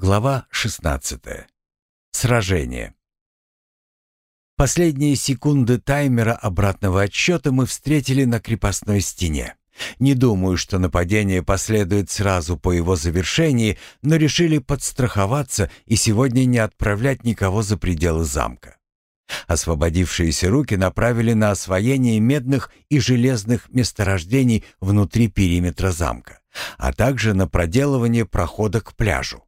Глава 16. Сражение. Последние секунды таймера обратного отсчета мы встретили на крепостной стене. Не думаю, что нападение последует сразу по его завершении, но решили подстраховаться и сегодня не отправлять никого за пределы замка. Освободившиеся руки направили на освоение медных и железных месторождений внутри периметра замка, а также на проделывание прохода к пляжу.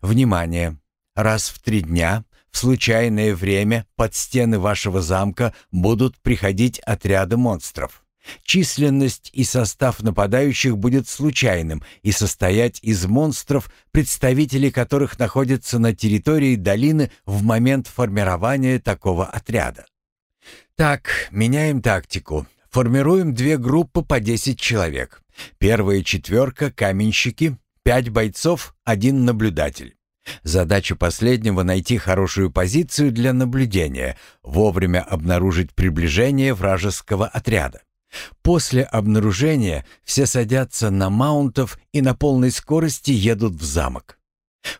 Внимание! Раз в три дня в случайное время под стены вашего замка будут приходить отряды монстров. Численность и состав нападающих будет случайным и состоять из монстров, представители которых находятся на территории долины в момент формирования такого отряда. Так, меняем тактику. Формируем две группы по 10 человек. Первая четверка — каменщики, пять бойцов, один наблюдатель. Задача последнего — найти хорошую позицию для наблюдения, вовремя обнаружить приближение вражеского отряда. После обнаружения все садятся на маунтов и на полной скорости едут в замок.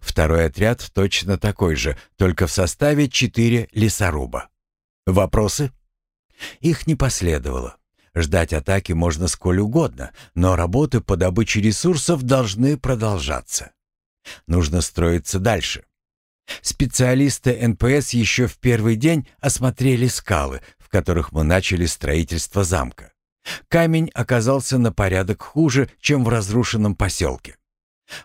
Второй отряд точно такой же, только в составе четыре лесоруба. Вопросы? Их не последовало. Ждать атаки можно сколь угодно, но работы по добыче ресурсов должны продолжаться. Нужно строиться дальше. Специалисты НПС еще в первый день осмотрели скалы, в которых мы начали строительство замка. Камень оказался на порядок хуже, чем в разрушенном поселке.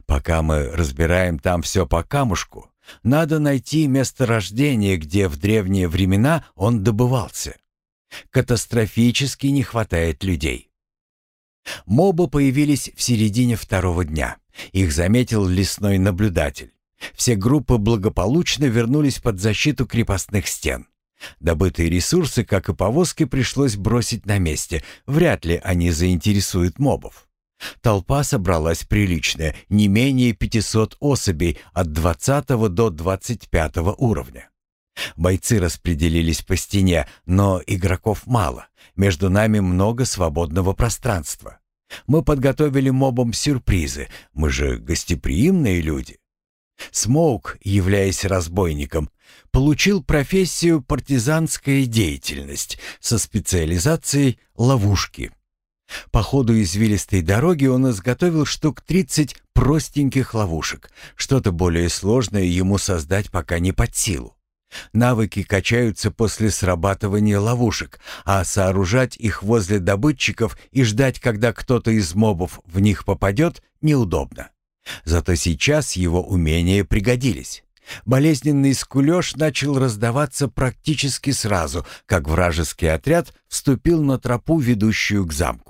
Пока мы разбираем там все по камушку, надо найти месторождение, где в древние времена он добывался. Катастрофически не хватает людей. Мобы появились в середине второго дня. Их заметил лесной наблюдатель. Все группы благополучно вернулись под защиту крепостных стен. Добытые ресурсы, как и повозки, пришлось бросить на месте. Вряд ли они заинтересуют мобов. Толпа собралась приличная, не менее 500 особей от 20 до 25 уровня. Бойцы распределились по стене, но игроков мало. Между нами много свободного пространства. Мы подготовили мобам сюрпризы. Мы же гостеприимные люди. Смоук, являясь разбойником, получил профессию партизанская деятельность со специализацией ловушки. По ходу извилистой дороги он изготовил штук 30 простеньких ловушек. Что-то более сложное ему создать пока не под силу. Навыки качаются после срабатывания ловушек, а сооружать их возле добытчиков и ждать, когда кто-то из мобов в них попадет, неудобно. Зато сейчас его умения пригодились. Болезненный скулёж начал раздаваться практически сразу, как вражеский отряд вступил на тропу, ведущую к замку.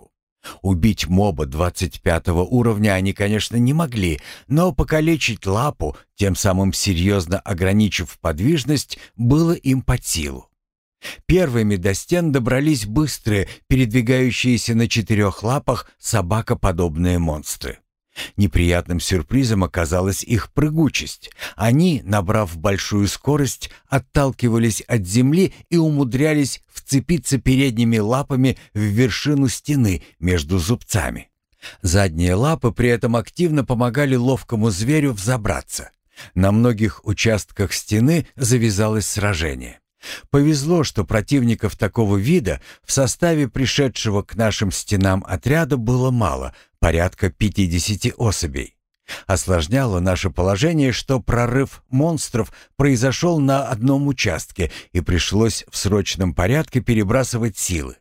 Убить моба 25 уровня они, конечно, не могли, но покалечить лапу, тем самым серьезно ограничив подвижность, было им под силу. Первыми до стен добрались быстрые, передвигающиеся на четырех лапах собакоподобные монстры. Неприятным сюрпризом оказалась их прыгучесть. Они, набрав большую скорость, отталкивались от земли и умудрялись вцепиться передними лапами в вершину стены между зубцами. Задние лапы при этом активно помогали ловкому зверю взобраться. На многих участках стены завязалось сражение. Повезло, что противников такого вида в составе пришедшего к нашим стенам отряда было мало, порядка 50 особей. Осложняло наше положение, что прорыв монстров произошел на одном участке и пришлось в срочном порядке перебрасывать силы.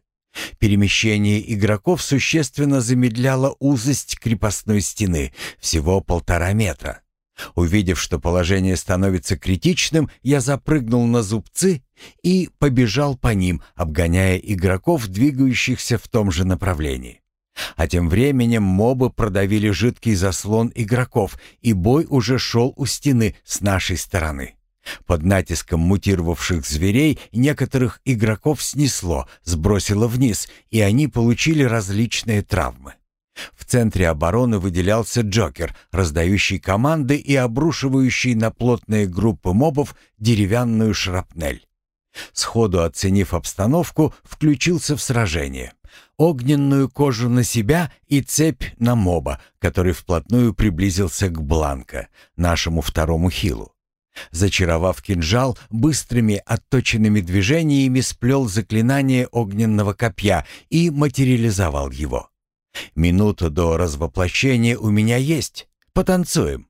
Перемещение игроков существенно замедляло узость крепостной стены, всего полтора метра. Увидев, что положение становится критичным, я запрыгнул на зубцы и побежал по ним, обгоняя игроков, двигающихся в том же направлении. А тем временем мобы продавили жидкий заслон игроков, и бой уже шел у стены с нашей стороны. Под натиском мутировавших зверей некоторых игроков снесло, сбросило вниз, и они получили различные травмы. В центре обороны выделялся Джокер, раздающий команды и обрушивающий на плотные группы мобов деревянную шрапнель. Сходу оценив обстановку, включился в сражение. огненную кожу на себя и цепь на моба, который вплотную приблизился к Бланка, нашему второму хилу. Зачаровав кинжал, быстрыми отточенными движениями сплел заклинание огненного копья и материализовал его. Минута до развоплощения у меня есть. Потанцуем.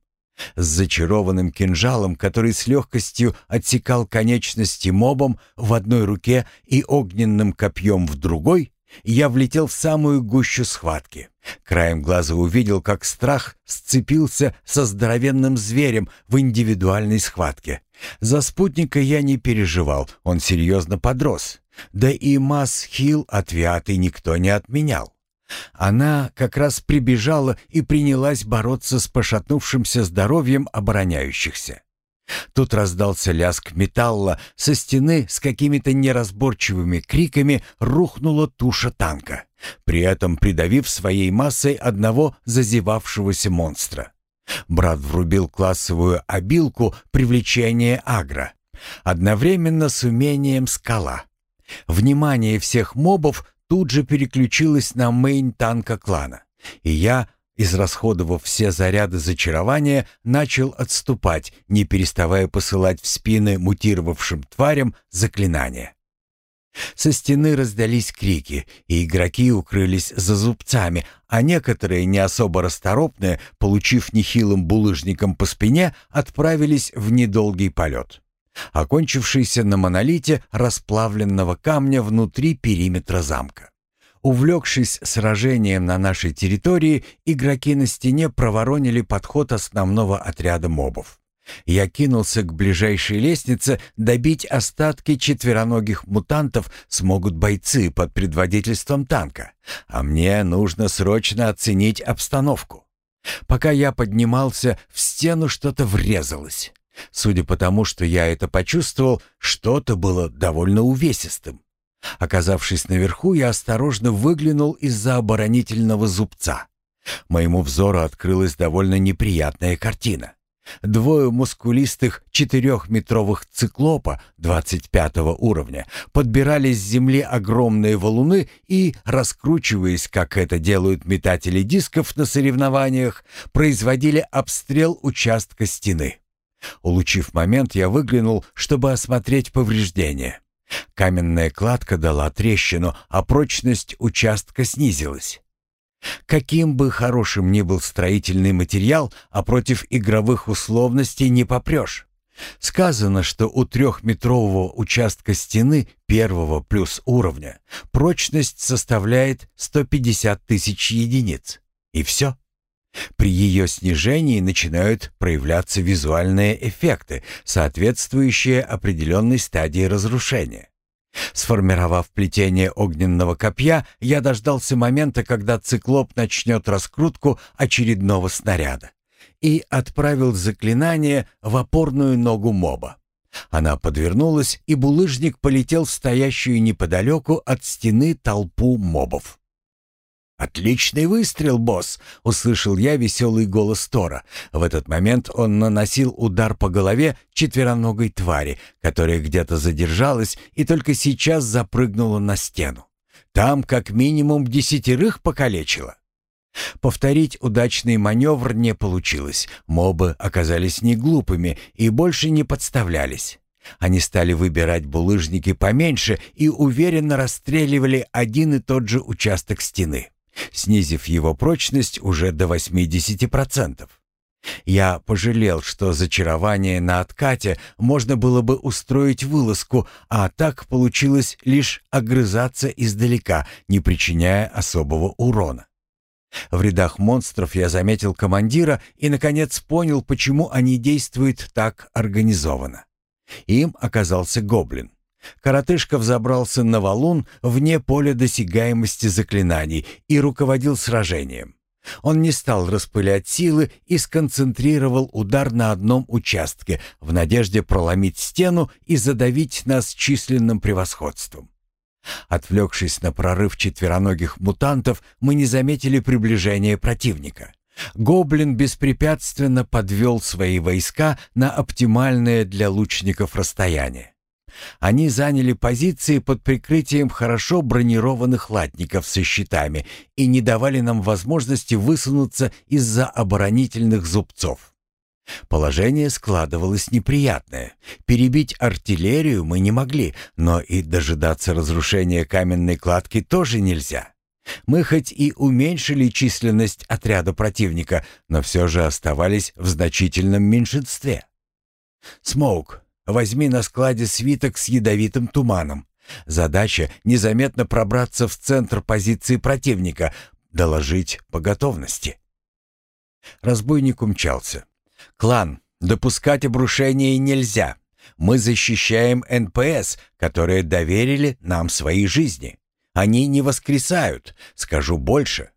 С зачарованным кинжалом, который с легкостью отсекал конечности мобом в одной руке и огненным копьем в другой, я влетел в самую гущу схватки. Краем глаза увидел, как страх сцепился со здоровенным зверем в индивидуальной схватке. За спутника я не переживал, он серьезно подрос. Да и масс хил от Виаты никто не отменял. Она как раз прибежала и принялась бороться с пошатнувшимся здоровьем обороняющихся. Тут раздался лязг металла, со стены с какими-то неразборчивыми криками рухнула туша танка, при этом придавив своей массой одного зазевавшегося монстра. Брат врубил классовую обилку привлечения агро, одновременно с умением скала. Внимание всех мобов тут же переключилась на мейн танка клана, и я, израсходовав все заряды зачарования, начал отступать, не переставая посылать в спины мутировавшим тварям заклинания. Со стены раздались крики, и игроки укрылись за зубцами, а некоторые, не особо расторопные, получив нехилым булыжником по спине, отправились в недолгий полет окончившийся на монолите расплавленного камня внутри периметра замка. Увлекшись сражением на нашей территории, игроки на стене проворонили подход основного отряда мобов. Я кинулся к ближайшей лестнице, добить остатки четвероногих мутантов смогут бойцы под предводительством танка, а мне нужно срочно оценить обстановку. Пока я поднимался, в стену что-то врезалось. Судя по тому, что я это почувствовал, что-то было довольно увесистым. Оказавшись наверху, я осторожно выглянул из-за оборонительного зубца. Моему взору открылась довольно неприятная картина. Двое мускулистых четырехметровых циклопа 25 уровня подбирали с земли огромные валуны и, раскручиваясь, как это делают метатели дисков на соревнованиях, производили обстрел участка стены. Улучив момент, я выглянул, чтобы осмотреть повреждения. Каменная кладка дала трещину, а прочность участка снизилась. Каким бы хорошим ни был строительный материал, а против игровых условностей не попрешь. Сказано, что у трехметрового участка стены первого плюс уровня прочность составляет 150 тысяч единиц. И все. При ее снижении начинают проявляться визуальные эффекты, соответствующие определенной стадии разрушения. Сформировав плетение огненного копья, я дождался момента, когда циклоп начнет раскрутку очередного снаряда, и отправил заклинание в опорную ногу моба. Она подвернулась, и булыжник полетел в стоящую неподалеку от стены толпу мобов. «Отличный выстрел, босс!» — услышал я веселый голос Тора. В этот момент он наносил удар по голове четвероногой твари, которая где-то задержалась и только сейчас запрыгнула на стену. Там как минимум десятерых покалечило. Повторить удачный маневр не получилось. Мобы оказались не глупыми и больше не подставлялись. Они стали выбирать булыжники поменьше и уверенно расстреливали один и тот же участок стены снизив его прочность уже до 80%. Я пожалел, что зачарование на откате можно было бы устроить вылазку, а так получилось лишь огрызаться издалека, не причиняя особого урона. В рядах монстров я заметил командира и, наконец, понял, почему они действуют так организованно. Им оказался гоблин. Коротышка взобрался на валун вне поля досягаемости заклинаний и руководил сражением. Он не стал распылять силы и сконцентрировал удар на одном участке в надежде проломить стену и задавить нас численным превосходством. Отвлекшись на прорыв четвероногих мутантов, мы не заметили приближения противника. Гоблин беспрепятственно подвел свои войска на оптимальное для лучников расстояние. Они заняли позиции под прикрытием хорошо бронированных латников со щитами и не давали нам возможности высунуться из-за оборонительных зубцов. Положение складывалось неприятное. Перебить артиллерию мы не могли, но и дожидаться разрушения каменной кладки тоже нельзя. Мы хоть и уменьшили численность отряда противника, но все же оставались в значительном меньшинстве. «Смоук, возьми на складе свиток с ядовитым туманом. Задача — незаметно пробраться в центр позиции противника, доложить по готовности». Разбойник умчался. «Клан, допускать обрушение нельзя. Мы защищаем НПС, которые доверили нам свои жизни. Они не воскресают, скажу больше.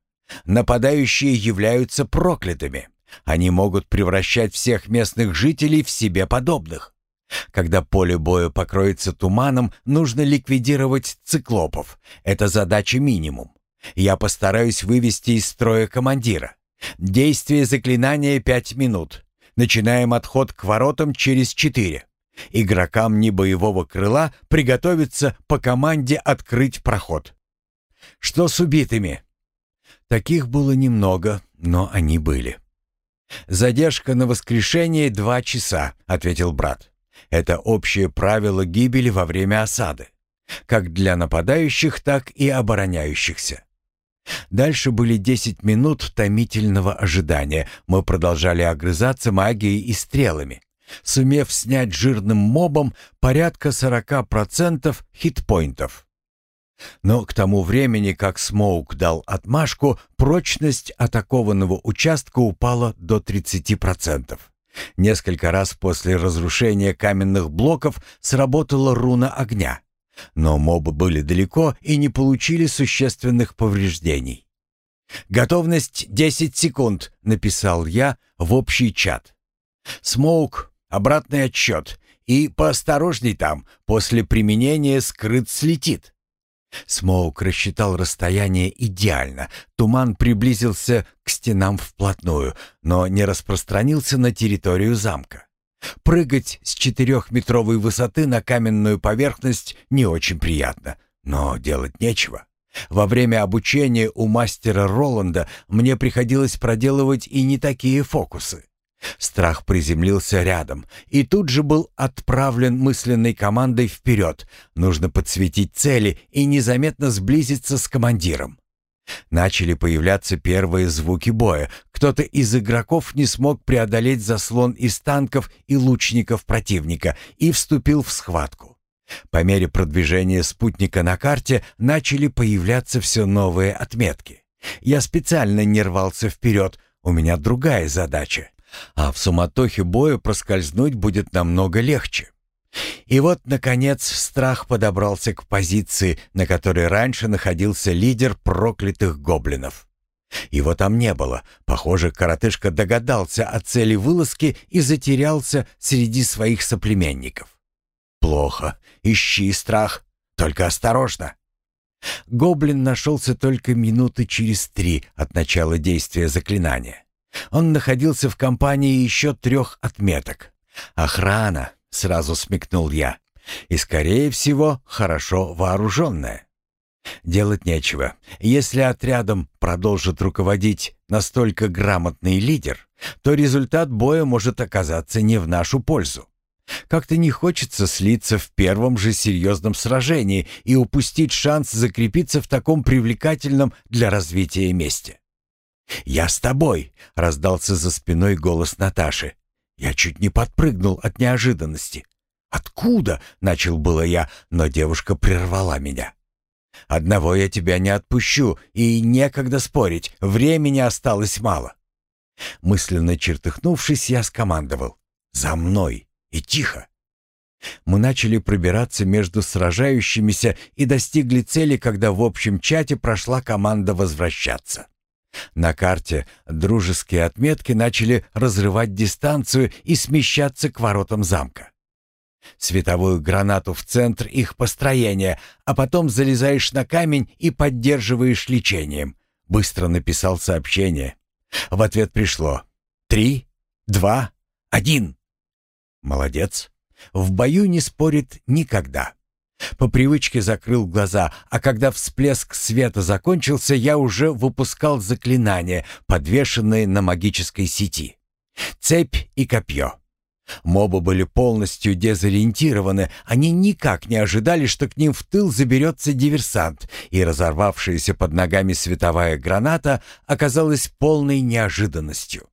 Нападающие являются проклятыми. Они могут превращать всех местных жителей в себе подобных. Когда поле боя покроется туманом, нужно ликвидировать циклопов. Это задача минимум. Я постараюсь вывести из строя командира. Действие заклинания пять минут. Начинаем отход к воротам через четыре. Игрокам небоевого крыла приготовиться по команде открыть проход. Что с убитыми? Таких было немного, но они были. «Задержка на воскрешение два часа», — ответил брат. «Это общее правило гибели во время осады. Как для нападающих, так и обороняющихся. Дальше были 10 минут томительного ожидания. Мы продолжали огрызаться магией и стрелами, сумев снять жирным мобом порядка 40% хитпоинтов. Но к тому времени, как Смоук дал отмашку, прочность атакованного участка упала до 30%. Несколько раз после разрушения каменных блоков сработала руна огня. Но мобы были далеко и не получили существенных повреждений. «Готовность 10 секунд», — написал я в общий чат. «Смоук, обратный отсчет. И поосторожней там, после применения скрыт слетит». Смоук рассчитал расстояние идеально. Туман приблизился к стенам вплотную, но не распространился на территорию замка. Прыгать с четырехметровой высоты на каменную поверхность не очень приятно, но делать нечего. Во время обучения у мастера Роланда мне приходилось проделывать и не такие фокусы. Страх приземлился рядом и тут же был отправлен мысленной командой вперед. Нужно подсветить цели и незаметно сблизиться с командиром. Начали появляться первые звуки боя. Кто-то из игроков не смог преодолеть заслон из танков и лучников противника и вступил в схватку. По мере продвижения спутника на карте начали появляться все новые отметки. Я специально не рвался вперед, у меня другая задача а в суматохе боя проскользнуть будет намного легче. И вот, наконец, страх подобрался к позиции, на которой раньше находился лидер проклятых гоблинов. Его там не было. Похоже, коротышка догадался о цели вылазки и затерялся среди своих соплеменников. «Плохо. Ищи страх. Только осторожно». Гоблин нашелся только минуты через три от начала действия заклинания. Он находился в компании еще трех отметок. «Охрана», — сразу смекнул я, — «и, скорее всего, хорошо вооруженная». Делать нечего. Если отрядом продолжит руководить настолько грамотный лидер, то результат боя может оказаться не в нашу пользу. Как-то не хочется слиться в первом же серьезном сражении и упустить шанс закрепиться в таком привлекательном для развития месте. «Я с тобой!» — раздался за спиной голос Наташи. Я чуть не подпрыгнул от неожиданности. «Откуда?» — начал было я, но девушка прервала меня. «Одного я тебя не отпущу, и некогда спорить, времени осталось мало». Мысленно чертыхнувшись, я скомандовал. «За мной! И тихо!» Мы начали пробираться между сражающимися и достигли цели, когда в общем чате прошла команда возвращаться. На карте дружеские отметки начали разрывать дистанцию и смещаться к воротам замка. Световую гранату в центр их построения, а потом залезаешь на камень и поддерживаешь лечением. Быстро написал сообщение. В ответ пришло «Три, два, один». Молодец. В бою не спорит никогда. По привычке закрыл глаза, а когда всплеск света закончился, я уже выпускал заклинание, подвешенное на магической сети. Цепь и копье. Мобы были полностью дезориентированы, они никак не ожидали, что к ним в тыл заберется диверсант, и разорвавшаяся под ногами световая граната оказалась полной неожиданностью.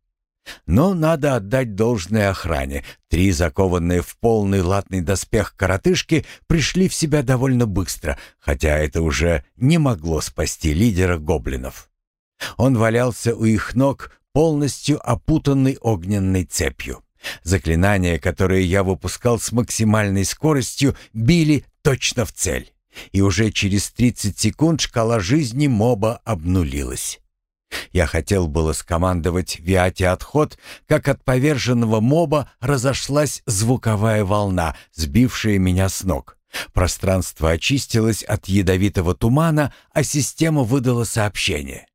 Но надо отдать должное охране. Три закованные в полный латный доспех коротышки пришли в себя довольно быстро, хотя это уже не могло спасти лидера гоблинов. Он валялся у их ног, полностью опутанный огненной цепью. Заклинания, которые я выпускал с максимальной скоростью, били точно в цель. И уже через 30 секунд шкала жизни моба обнулилась. Я хотел было скомандовать Виате отход, как от поверженного моба разошлась звуковая волна, сбившая меня с ног. Пространство очистилось от ядовитого тумана, а система выдала сообщение.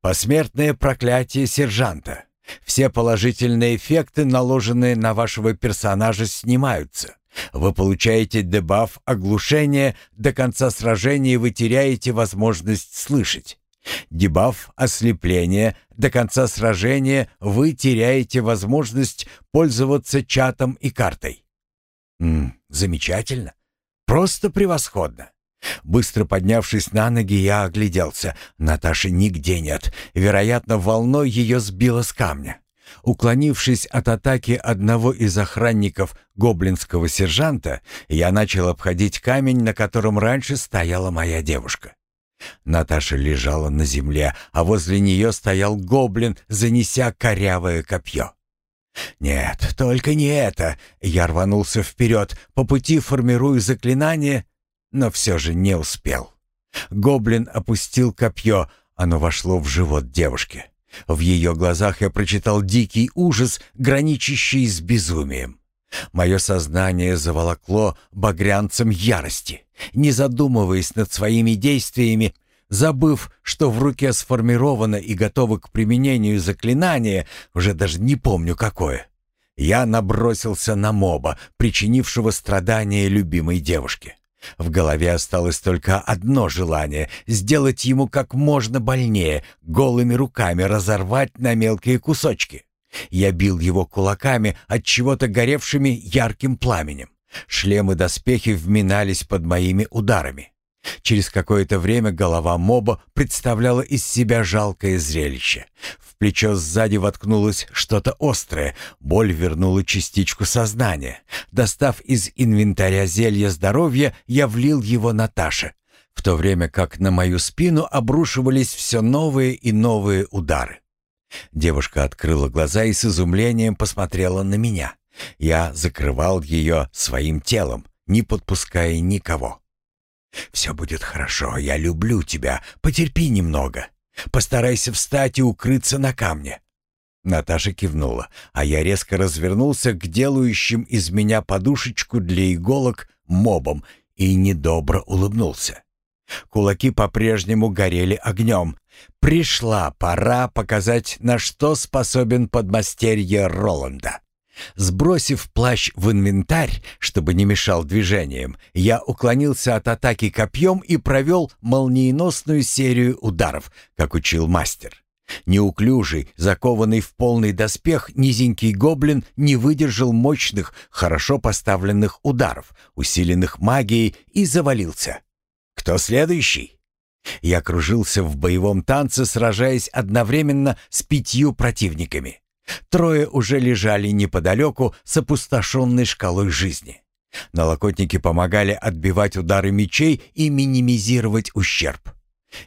«Посмертное проклятие сержанта. Все положительные эффекты, наложенные на вашего персонажа, снимаются. Вы получаете дебаф оглушения, до конца сражения вы теряете возможность слышать. Дебаф ослепления, до конца сражения вы теряете возможность пользоваться чатом и картой. М -м, замечательно. Просто превосходно. Быстро поднявшись на ноги, я огляделся. Наташи нигде нет. Вероятно, волной ее сбило с камня. Уклонившись от атаки одного из охранников гоблинского сержанта, я начал обходить камень, на котором раньше стояла моя девушка. Наташа лежала на земле, а возле нее стоял гоблин, занеся корявое копье. «Нет, только не это!» Я рванулся вперед, по пути формируя заклинание но все же не успел. Гоблин опустил копье, оно вошло в живот девушки. В ее глазах я прочитал дикий ужас, граничащий с безумием. Мое сознание заволокло багрянцем ярости. Не задумываясь над своими действиями, забыв, что в руке сформировано и готово к применению заклинание, уже даже не помню какое, я набросился на моба, причинившего страдания любимой девушке. В голове осталось только одно желание — сделать ему как можно больнее, голыми руками разорвать на мелкие кусочки. Я бил его кулаками, от чего-то горевшими ярким пламенем. Шлемы доспехи вминались под моими ударами. Через какое-то время голова моба представляла из себя жалкое зрелище. В плечо сзади воткнулось что-то острое, боль вернула частичку сознания. Достав из инвентаря зелье здоровья, я влил его Наташе, в то время как на мою спину обрушивались все новые и новые удары. Девушка открыла глаза и с изумлением посмотрела на меня. Я закрывал ее своим телом, не подпуская никого. «Все будет хорошо, я люблю тебя, потерпи немного. Постарайся встать и укрыться на камне». Наташа кивнула, а я резко развернулся к делающим из меня подушечку для иголок мобам и недобро улыбнулся. Кулаки по-прежнему горели огнем. Пришла пора показать, на что способен подмастерье Роланда. Сбросив плащ в инвентарь, чтобы не мешал движениям, я уклонился от атаки копьем и провел молниеносную серию ударов, как учил мастер. Неуклюжий, закованный в полный доспех, низенький гоблин не выдержал мощных, хорошо поставленных ударов, усиленных магией, и завалился. «Кто следующий?» Я кружился в боевом танце, сражаясь одновременно с пятью противниками. Трое уже лежали неподалеку с опустошенной шкалой жизни. Налокотники помогали отбивать удары мечей и минимизировать ущерб.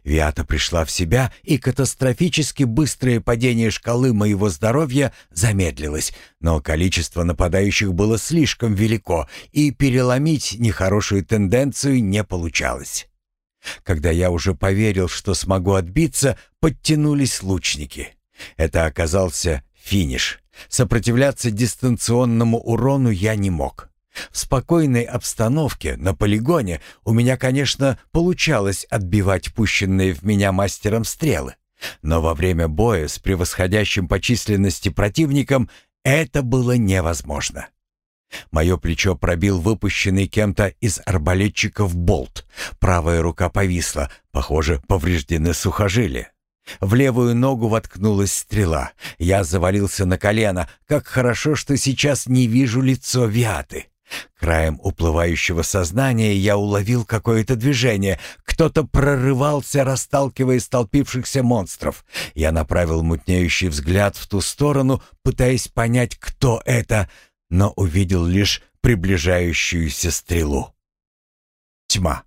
Виата пришла в себя, и катастрофически быстрое падение шкалы моего здоровья замедлилось, но количество нападающих было слишком велико, и переломить нехорошую тенденцию не получалось. Когда я уже поверил, что смогу отбиться, подтянулись лучники. Это оказался Финиш. Сопротивляться дистанционному урону я не мог. В спокойной обстановке на полигоне у меня, конечно, получалось отбивать пущенные в меня мастером стрелы. Но во время боя с превосходящим по численности противником это было невозможно. Мое плечо пробил выпущенный кем-то из арбалетчиков болт. Правая рука повисла, похоже, повреждены сухожилия. В левую ногу воткнулась стрела. Я завалился на колено. Как хорошо, что сейчас не вижу лицо Виаты. Краем уплывающего сознания я уловил какое-то движение. Кто-то прорывался, расталкивая столпившихся монстров. Я направил мутнеющий взгляд в ту сторону, пытаясь понять, кто это, но увидел лишь приближающуюся стрелу. Тьма.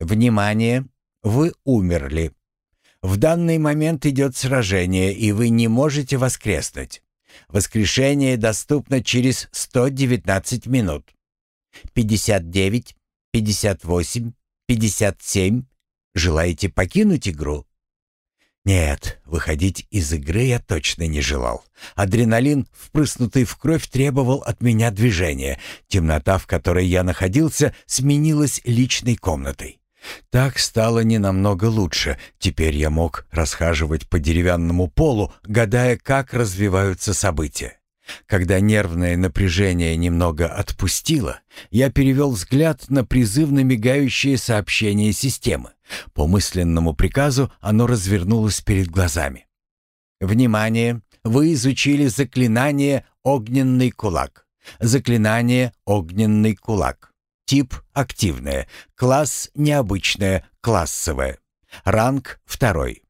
«Внимание! Вы умерли. В данный момент идет сражение, и вы не можете воскреснуть. Воскрешение доступно через 119 минут. 59, 58, 57. Желаете покинуть игру? Нет, выходить из игры я точно не желал. Адреналин, впрыснутый в кровь, требовал от меня движения. Темнота, в которой я находился, сменилась личной комнатой. Так стало не намного лучше. Теперь я мог расхаживать по деревянному полу, гадая, как развиваются события. Когда нервное напряжение немного отпустило, я перевел взгляд на призывно мигающее сообщение системы. По мысленному приказу оно развернулось перед глазами. «Внимание! Вы изучили заклинание «Огненный кулак». Заклинание «Огненный кулак». Тип – активное. Класс – необычное, классовое. Ранг – второй.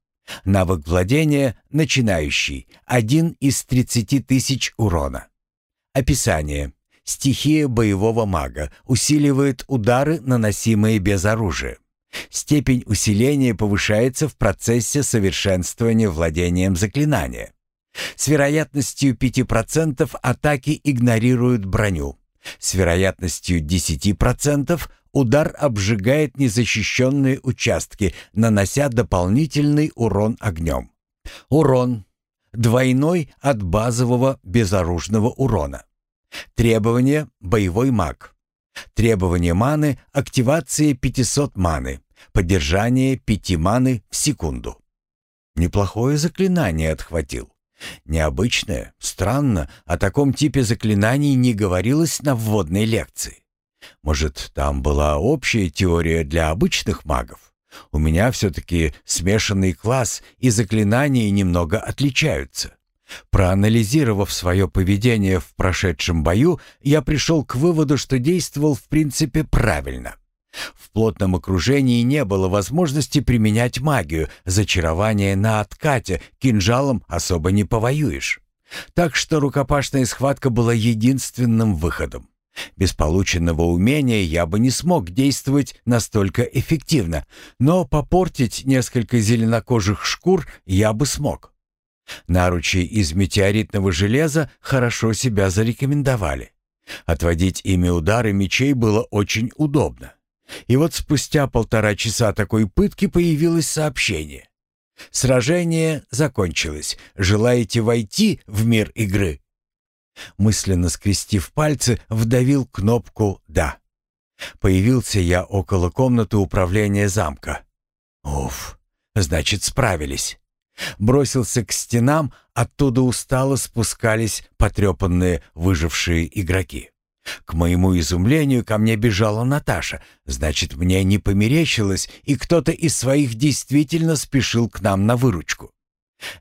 Навык владения – начинающий. Один из 30 тысяч урона. Описание. Стихия боевого мага. Усиливает удары, наносимые без оружия. Степень усиления повышается в процессе совершенствования владением заклинания. С вероятностью 5% атаки игнорируют броню. С вероятностью 10% удар обжигает незащищенные участки, нанося дополнительный урон огнем. Урон. Двойной от базового безоружного урона. Требование – боевой маг. Требование маны – активация 500 маны. Поддержание 5 маны в секунду. Неплохое заклинание отхватил. Необычное, странно, о таком типе заклинаний не говорилось на вводной лекции. Может, там была общая теория для обычных магов? У меня все-таки смешанный класс, и заклинания немного отличаются. Проанализировав свое поведение в прошедшем бою, я пришел к выводу, что действовал в принципе правильно. В плотном окружении не было возможности применять магию, зачарование на откате, кинжалом особо не повоюешь. Так что рукопашная схватка была единственным выходом. Без полученного умения я бы не смог действовать настолько эффективно, но попортить несколько зеленокожих шкур я бы смог. Наручи из метеоритного железа хорошо себя зарекомендовали. Отводить ими удары мечей было очень удобно. И вот спустя полтора часа такой пытки появилось сообщение. Сражение закончилось. Желаете войти в мир игры? Мысленно скрестив пальцы, вдавил кнопку «Да». Появился я около комнаты управления замка. Уф, значит, справились. Бросился к стенам, оттуда устало спускались потрепанные выжившие игроки. К моему изумлению ко мне бежала Наташа. Значит, мне не померещилось, и кто-то из своих действительно спешил к нам на выручку.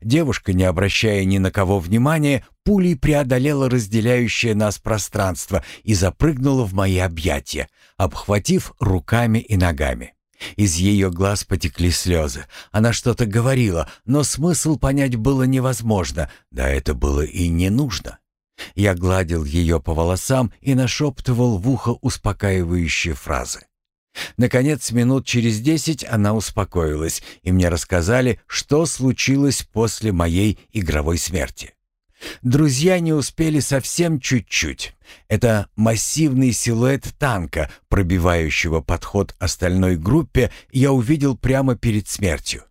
Девушка, не обращая ни на кого внимания, пулей преодолела разделяющее нас пространство и запрыгнула в мои объятия, обхватив руками и ногами. Из ее глаз потекли слезы. Она что-то говорила, но смысл понять было невозможно, да это было и не нужно. Я гладил ее по волосам и нашептывал в ухо успокаивающие фразы. Наконец, минут через десять она успокоилась, и мне рассказали, что случилось после моей игровой смерти. Друзья не успели совсем чуть-чуть. Это массивный силуэт танка, пробивающего подход остальной группе, я увидел прямо перед смертью.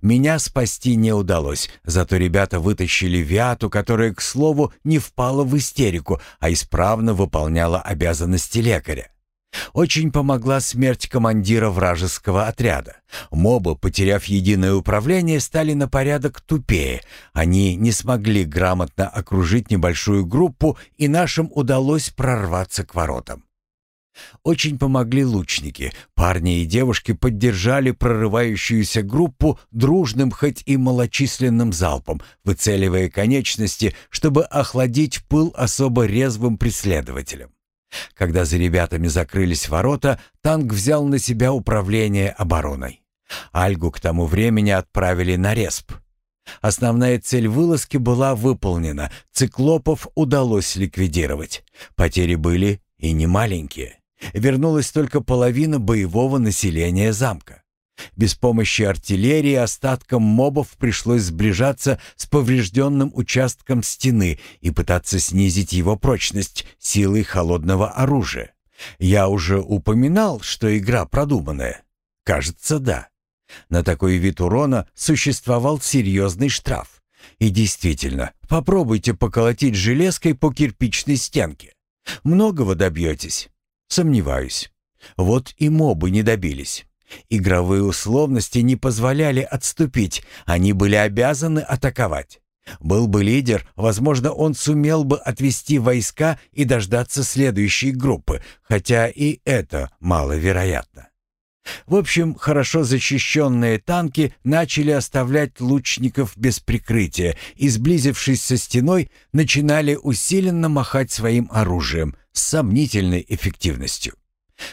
Меня спасти не удалось, зато ребята вытащили Виату, которая, к слову, не впала в истерику, а исправно выполняла обязанности лекаря. Очень помогла смерть командира вражеского отряда. Мобы, потеряв единое управление, стали на порядок тупее. Они не смогли грамотно окружить небольшую группу, и нашим удалось прорваться к воротам. Очень помогли лучники. Парни и девушки поддержали прорывающуюся группу дружным, хоть и малочисленным залпом, выцеливая конечности, чтобы охладить пыл особо резвым преследователям. Когда за ребятами закрылись ворота, танк взял на себя управление обороной. Альгу к тому времени отправили на респ. Основная цель вылазки была выполнена, циклопов удалось ликвидировать. Потери были и не маленькие. Вернулась только половина боевого населения замка. Без помощи артиллерии остаткам мобов пришлось сближаться с поврежденным участком стены и пытаться снизить его прочность силой холодного оружия. Я уже упоминал, что игра продуманная. Кажется, да. На такой вид урона существовал серьезный штраф. И действительно, попробуйте поколотить железкой по кирпичной стенке. Многого добьетесь. Сомневаюсь. Вот и мобы не добились. Игровые условности не позволяли отступить, они были обязаны атаковать. Был бы лидер, возможно, он сумел бы отвести войска и дождаться следующей группы, хотя и это маловероятно. В общем, хорошо защищенные танки начали оставлять лучников без прикрытия и, сблизившись со стеной, начинали усиленно махать своим оружием с сомнительной эффективностью.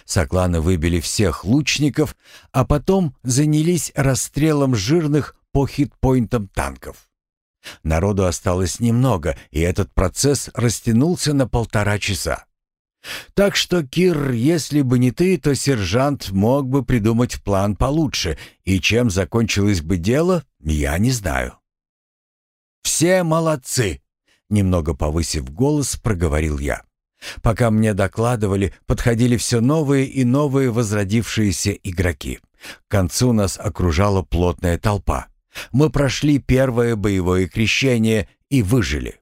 Сокланы выбили всех лучников, а потом занялись расстрелом жирных по хитпоинтам танков. Народу осталось немного, и этот процесс растянулся на полтора часа. Так что, Кир, если бы не ты, то сержант мог бы придумать план получше, и чем закончилось бы дело, я не знаю. «Все молодцы!» — немного повысив голос, проговорил я. Пока мне докладывали, подходили все новые и новые возродившиеся игроки. К концу нас окружала плотная толпа. Мы прошли первое боевое крещение и выжили.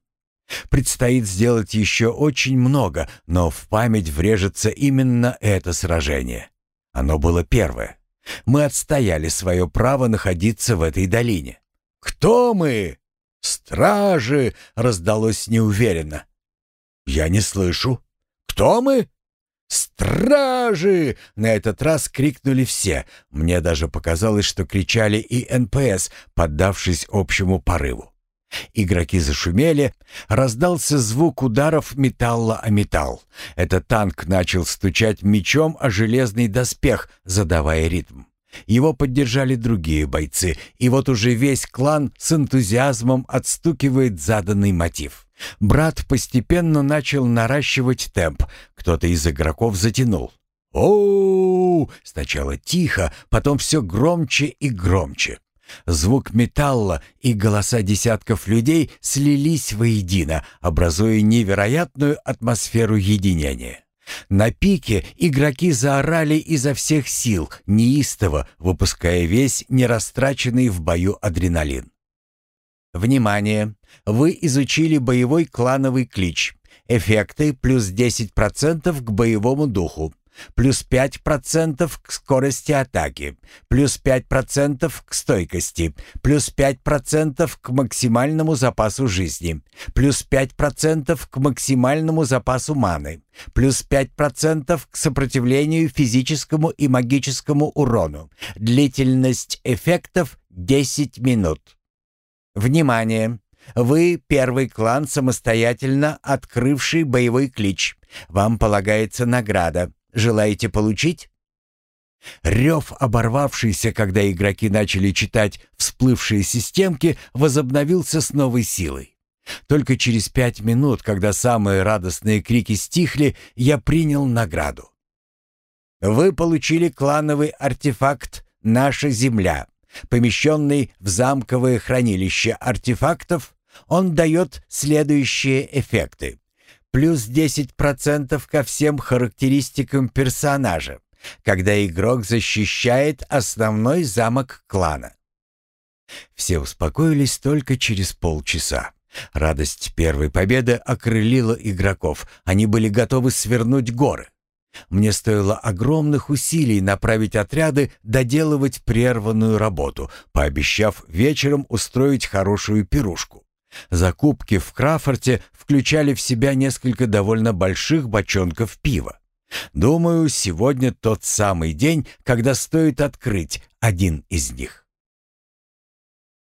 Предстоит сделать еще очень много, но в память врежется именно это сражение. Оно было первое. Мы отстояли свое право находиться в этой долине. «Кто мы?» «Стражи!» — раздалось неуверенно. «Я не слышу. Кто мы?» «Стражи!» — на этот раз крикнули все. Мне даже показалось, что кричали и НПС, поддавшись общему порыву. Игроки зашумели, раздался звук ударов металла о металл. Этот танк начал стучать мечом о железный доспех, задавая ритм. Его поддержали другие бойцы, и вот уже весь клан с энтузиазмом отстукивает заданный мотив. Брат постепенно начал наращивать темп. Кто-то из игроков затянул. о Сначала тихо, потом все громче и громче. Звук металла и голоса десятков людей слились воедино, образуя невероятную атмосферу единения. На пике игроки заорали изо всех сил, неистово, выпуская весь нерастраченный в бою адреналин. Внимание! Вы изучили боевой клановый клич. Эффекты плюс 10% к боевому духу, плюс 5% к скорости атаки, плюс 5% к стойкости, плюс 5% к максимальному запасу жизни, плюс 5% к максимальному запасу маны, плюс 5% к сопротивлению физическому и магическому урону. Длительность эффектов 10 минут. Внимание! Вы первый клан, самостоятельно открывший боевой клич. Вам полагается награда. Желаете получить? Рев, оборвавшийся, когда игроки начали читать всплывшие системки, возобновился с новой силой. Только через пять минут, когда самые радостные крики стихли, я принял награду. Вы получили клановый артефакт «Наша земля». Помещенный в замковое хранилище артефактов, он дает следующие эффекты. Плюс 10% ко всем характеристикам персонажа, когда игрок защищает основной замок клана. Все успокоились только через полчаса. Радость первой победы окрылила игроков. Они были готовы свернуть горы. Мне стоило огромных усилий направить отряды доделывать прерванную работу, пообещав вечером устроить хорошую пирушку. Закупки в Крафорте включали в себя несколько довольно больших бочонков пива. Думаю, сегодня тот самый день, когда стоит открыть один из них.